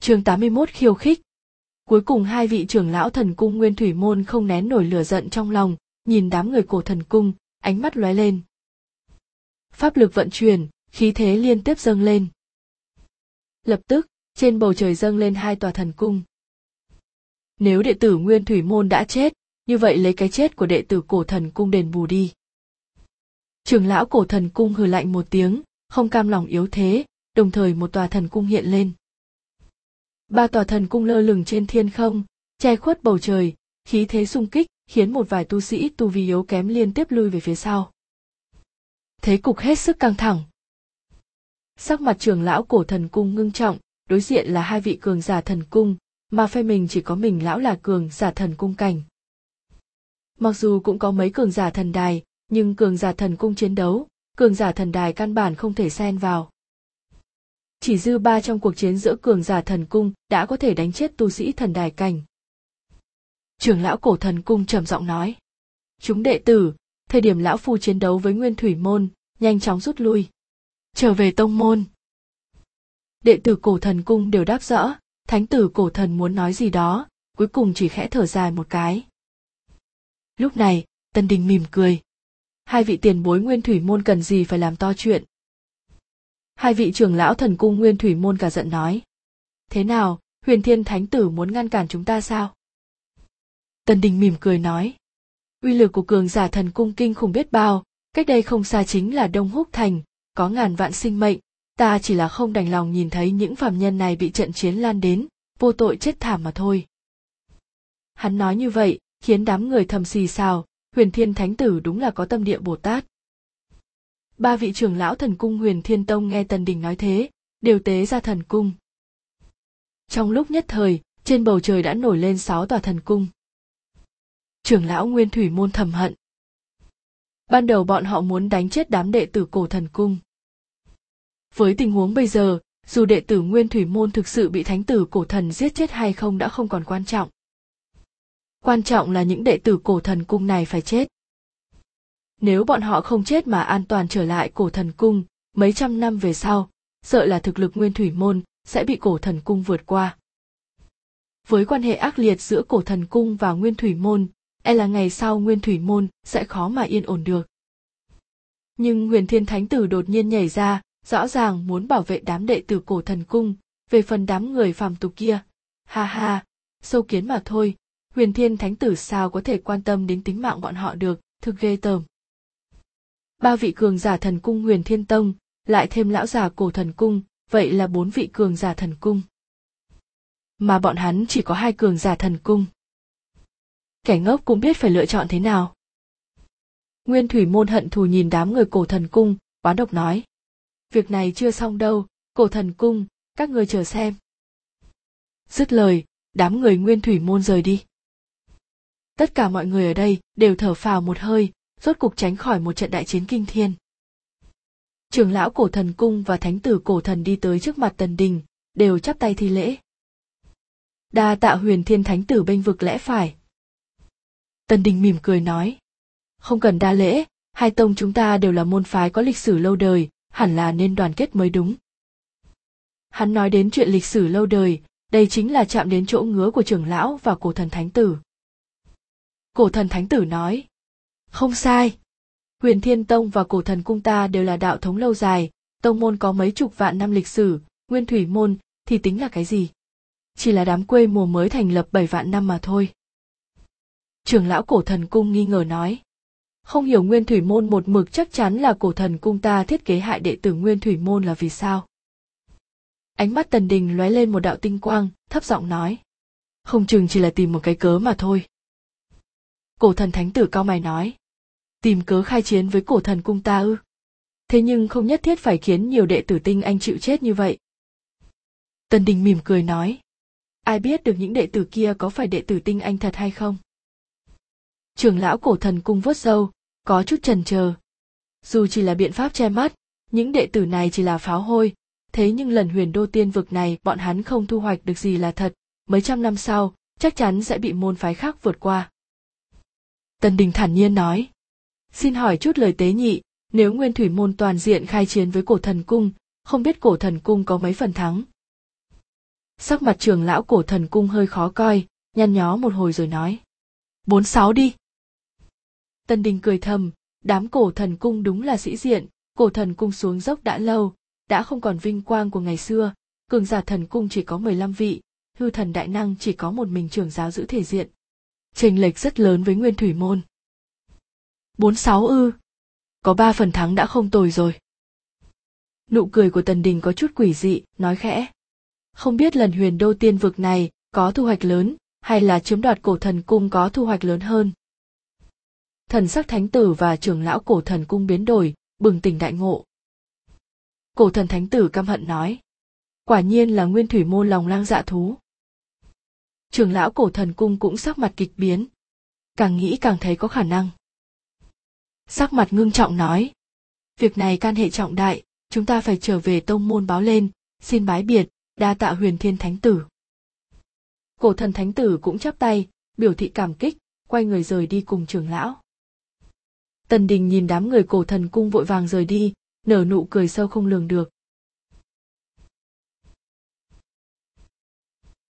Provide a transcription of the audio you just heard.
chương 81 khiêu khích. Cuối cùng hai vị trưởng lão thần cung nguyên thủy môn không nén nổi lửa giận trong lòng, nhìn đám người cổ thần cung, ánh mắt lóe lên. Pháp lực vận chuyển, khí thế liên tiếp dâng lên. Lập tức, trên bầu trời dâng lên hai tòa thần cung. Nếu đệ tử nguyên thủy môn đã chết, như vậy lấy cái chết của đệ tử cổ thần cung đền bù đi. Trưởng lão cổ thần cung hừ lạnh một tiếng, không cam lòng yếu thế, đồng thời một tòa thần cung hiện lên. Ba tòa thần cung lơ lửng trên thiên không, che khuất bầu trời, khí thế sung kích, khiến một vài tu sĩ tu vi yếu kém liên tiếp lui về phía sau. Thế cục hết sức căng thẳng. Sắc mặt trưởng lão cổ thần cung ngưng trọng, đối diện là hai vị cường giả thần cung, mà phe mình chỉ có mình lão là cường giả thần cung cảnh. Mặc dù cũng có mấy cường giả thần đài, nhưng cường giả thần cung chiến đấu, cường giả thần đài căn bản không thể xen vào. Chỉ dư ba trong cuộc chiến giữa cường giả thần cung đã có thể đánh chết tu sĩ thần đài cảnh. Trưởng lão cổ thần cung trầm giọng nói. Chúng đệ tử, thời điểm lão phu chiến đấu với nguyên thủy môn, nhanh chóng rút lui. Trở về tông môn. Đệ tử cổ thần cung đều đáp rõ, thánh tử cổ thần muốn nói gì đó, cuối cùng chỉ khẽ thở dài một cái. Lúc này, Tân Đình mỉm cười. Hai vị tiền bối nguyên thủy môn cần gì phải làm to chuyện. Hai vị trưởng lão thần cung nguyên thủy môn cả giận nói. Thế nào, huyền thiên thánh tử muốn ngăn cản chúng ta sao? tần Đình mỉm cười nói. Uy lực của cường giả thần cung kinh khủng biết bao, cách đây không xa chính là Đông Húc Thành, có ngàn vạn sinh mệnh, ta chỉ là không đành lòng nhìn thấy những phạm nhân này bị trận chiến lan đến, vô tội chết thảm mà thôi. Hắn nói như vậy, khiến đám người thầm xì xào, huyền thiên thánh tử đúng là có tâm địa Bồ Tát. Ba vị trưởng lão thần cung huyền thiên tông nghe Tần Đình nói thế, đều tế ra thần cung. Trong lúc nhất thời, trên bầu trời đã nổi lên sáu tòa thần cung. Trưởng lão Nguyên Thủy Môn thầm hận. Ban đầu bọn họ muốn đánh chết đám đệ tử cổ thần cung. Với tình huống bây giờ, dù đệ tử Nguyên Thủy Môn thực sự bị thánh tử cổ thần giết chết hay không đã không còn quan trọng. Quan trọng là những đệ tử cổ thần cung này phải chết. Nếu bọn họ không chết mà an toàn trở lại cổ thần cung, mấy trăm năm về sau, sợ là thực lực Nguyên Thủy Môn sẽ bị cổ thần cung vượt qua. Với quan hệ ác liệt giữa cổ thần cung và Nguyên Thủy Môn, e là ngày sau Nguyên Thủy Môn sẽ khó mà yên ổn được. Nhưng Huyền Thiên Thánh Tử đột nhiên nhảy ra, rõ ràng muốn bảo vệ đám đệ tử cổ thần cung, về phần đám người phàm tục kia. Ha ha, sâu kiến mà thôi, Huyền Thiên Thánh Tử sao có thể quan tâm đến tính mạng bọn họ được, thực ghê tởm. Ba vị cường giả thần cung Huyền Thiên Tông, lại thêm lão già cổ thần cung, vậy là bốn vị cường giả thần cung. Mà bọn hắn chỉ có hai cường giả thần cung. Kẻ ngốc cũng biết phải lựa chọn thế nào. Nguyên Thủy Môn hận thù nhìn đám người cổ thần cung, oán độc nói. Việc này chưa xong đâu, cổ thần cung, các người chờ xem. Dứt lời, đám người Nguyên Thủy Môn rời đi. Tất cả mọi người ở đây đều thở phào một hơi, rốt cục tránh khỏi một trận đại chiến kinh thiên. Trưởng lão cổ thần cung và thánh tử cổ thần đi tới trước mặt tần đình, đều chắp tay thi lễ. Đa tạ huyền thiên thánh tử bênh vực lẽ phải. Tần đình mỉm cười nói. Không cần đa lễ, hai tông chúng ta đều là môn phái có lịch sử lâu đời, hẳn là nên đoàn kết mới đúng. Hắn nói đến chuyện lịch sử lâu đời, đây chính là chạm đến chỗ ngứa của trưởng lão và cổ thần thánh tử. Cổ thần thánh tử nói. Không sai. Huyền Thiên Tông và cổ thần cung ta đều là đạo thống lâu dài, tông môn có mấy chục vạn năm lịch sử, nguyên thủy môn thì tính là cái gì? Chỉ là đám quê mùa mới thành lập bảy vạn năm mà thôi. Trưởng lão cổ thần cung nghi ngờ nói. Không hiểu nguyên thủy môn một mực chắc chắn là cổ thần cung ta thiết kế hại đệ tử nguyên thủy môn là vì sao? Ánh mắt tần đình lóe lên một đạo tinh quang, thấp giọng nói. Không chừng chỉ là tìm một cái cớ mà thôi. Cổ thần thánh tử cao mày nói. Tìm cớ khai chiến với cổ thần cung ta ư? Thế nhưng không nhất thiết phải khiến nhiều đệ tử tinh anh chịu chết như vậy. Tần đình mỉm cười nói. Ai biết được những đệ tử kia có phải đệ tử tinh anh thật hay không? Trưởng lão cổ thần cung vuốt râu, có chút trần trờ Dù chỉ là biện pháp che mắt, những đệ tử này chỉ là pháo hôi, thế nhưng lần huyền đô tiên vực này bọn hắn không thu hoạch được gì là thật, mấy trăm năm sau, chắc chắn sẽ bị môn phái khác vượt qua. Tần Đình thản nhiên nói. Xin hỏi chút lời tế nhị, nếu nguyên thủy môn toàn diện khai chiến với cổ thần cung, không biết cổ thần cung có mấy phần thắng. sắc mặt trường lão cổ thần cung hơi khó coi nhăn nhó một hồi rồi nói. Bốn sáu đi. Tân đình cười thầm đám cổ thần cung đúng là sĩ diện cổ thần cung xuống dốc đã lâu đã không còn vinh quang của ngày xưa cường giả thần cung chỉ có 15 vị hư thần đại năng chỉ có một mình trưởng giáo giữ thể diện. Chênh lệch rất lớn với nguyên thủy môn bốn sáu ư. Có ba phần thắng đã không tồi rồi. Nụ cười của tần đình có chút quỷ dị, nói khẽ. Không biết lần huyền đô tiên vực này có thu hoạch lớn, hay là chiếm đoạt cổ thần cung có thu hoạch lớn hơn. Thần sắc thánh tử và trưởng lão cổ thần cung biến đổi, bừng tỉnh đại ngộ. Cổ thần thánh tử căm hận nói, quả nhiên là nguyên thủy môn lòng lang dạ thú. Trưởng lão cổ thần cung cũng sắc mặt kịch biến, càng nghĩ càng thấy có khả năng sắc mặt ngưng trọng nói, việc này can hệ trọng đại, chúng ta phải trở về tông môn báo lên, xin bái biệt, đa tạ huyền thiên thánh tử. Cổ thần thánh tử cũng chắp tay, biểu thị cảm kích, quay người rời đi cùng trưởng lão. Tần đình nhìn đám người cổ thần cung vội vàng rời đi, nở nụ cười sâu không lường được.